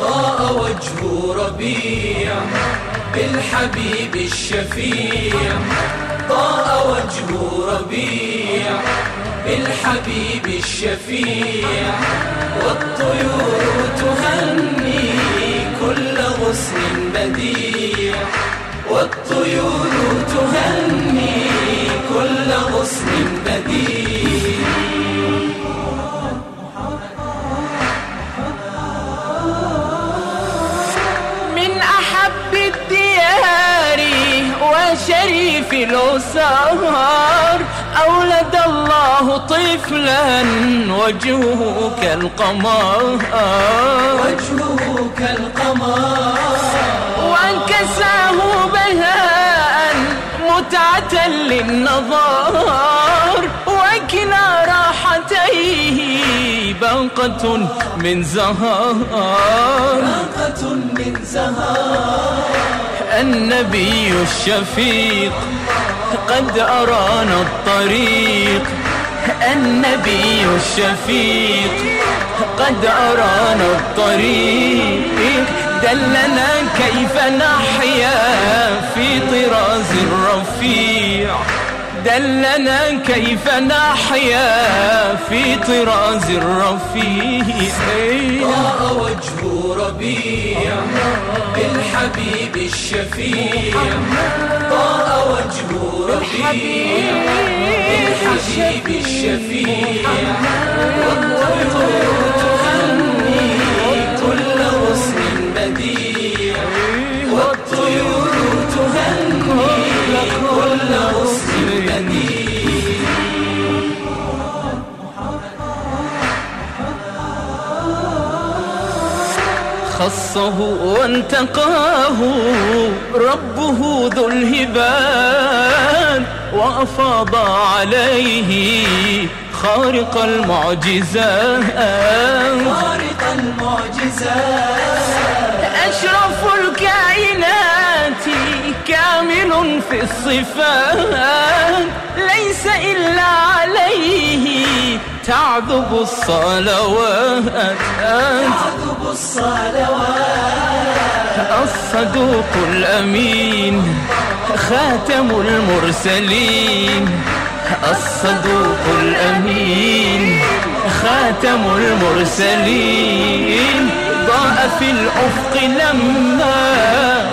ضاء وجه ربيع بالحبيب الشفيع. ضاء وجه ربيع بالحبيب الشفيع. والطيور تهني كل غصن بديع. والطيور تهني كل غصن بديع وشريف الأسرار أولد الله طفلا وجهه كالقمر وجهه كالقمر وانكساه بهاء متعة للنظر. بنقة من زهر ناقة من زهر النبي الشفيق قد أرانا الطريق. النبي الشفيق قد أرانا الطريق. دلنا كيف نحيا في طراز الرفيع دلنا كيف نحيا في طراز الرفيع ضاء وجه ربيع بالحبيب الشفيع. ضاء وجه ربيع بالحبيب الشفيع. والطيور خصه وانتقاه. ربه ذو الهبان وأفاض عليه خارق المعجزات. خارق المعجزات. أشرف الكائنات كامل في الصفات. ليس إلا عليه تعذب الصلوات. تعذب الصلوات. الصدوق الأمين خاتم المرسلين. الصدوق الأمين خاتم المرسلين. ضاء في الأفق لما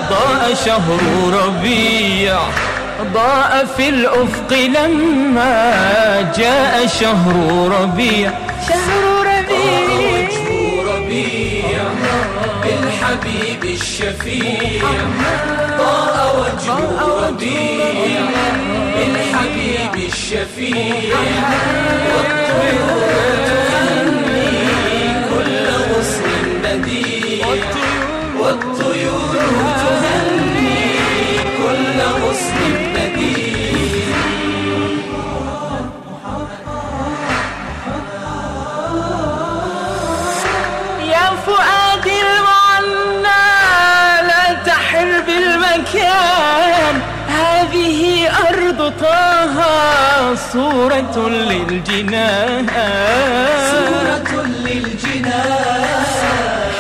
ضاء شهر ربيع. ضاء في الأفق لما جاء شهر ربيع. شهر ربيع. ربيع بالحبيب الشفيع. ضاء وجه ربيع بالحبيب الشفيع. والطيور صورة للجنان. سورة للجنان.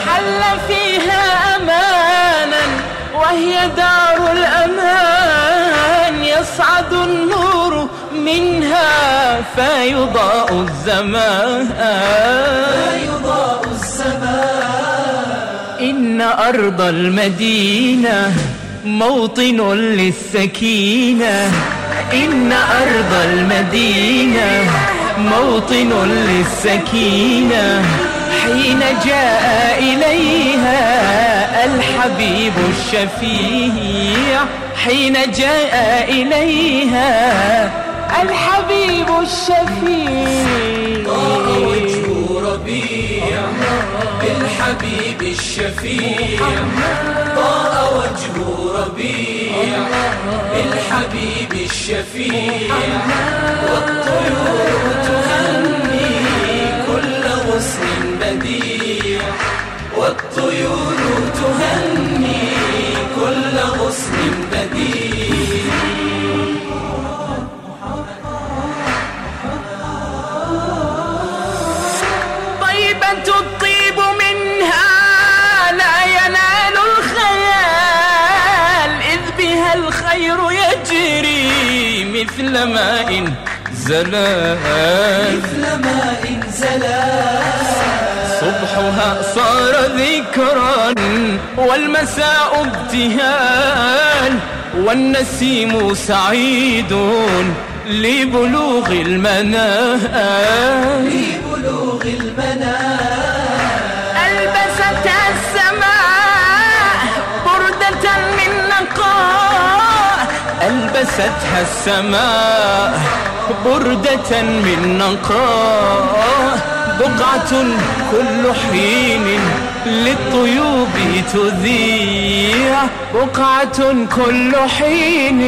حل فيها أمانا وهي دار الأمان. يصعد النور منها فيضاء الزمان. يضاء السماء إن أرض المدينة موطن للسكينة. إن أرض المدينة موطن للسكينة. حين جاء إليها الحبيب الشفيع. حين جاء إليها الحبيب الشفيع. ضاء وجه ربيع بالحبيب الشفيع. ضاء وجه بالحبيب الشفيع. والطيور تهني كل غصن بديع. والطيور تهني مثل ماء زلال. مثل ماء زلال. صبحها صار ذكرا والمساء ابتهال والنسيم سعيد لبلوغ المنال. لبلوغ المنال. ألبستها السماء بردة من نقاء بقعة كل حين للطيوب تذيع. بقعة كل حين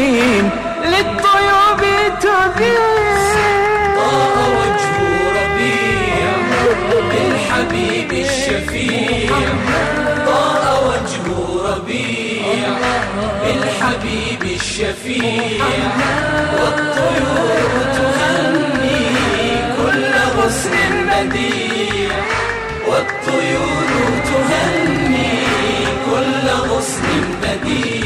للطيوب تذيع. طار وجه ربيع بالحبيب الشفيع. بالحبيب الشفيع والطيور تهني كل غصن بديع والطيور تهني كل غصن بديع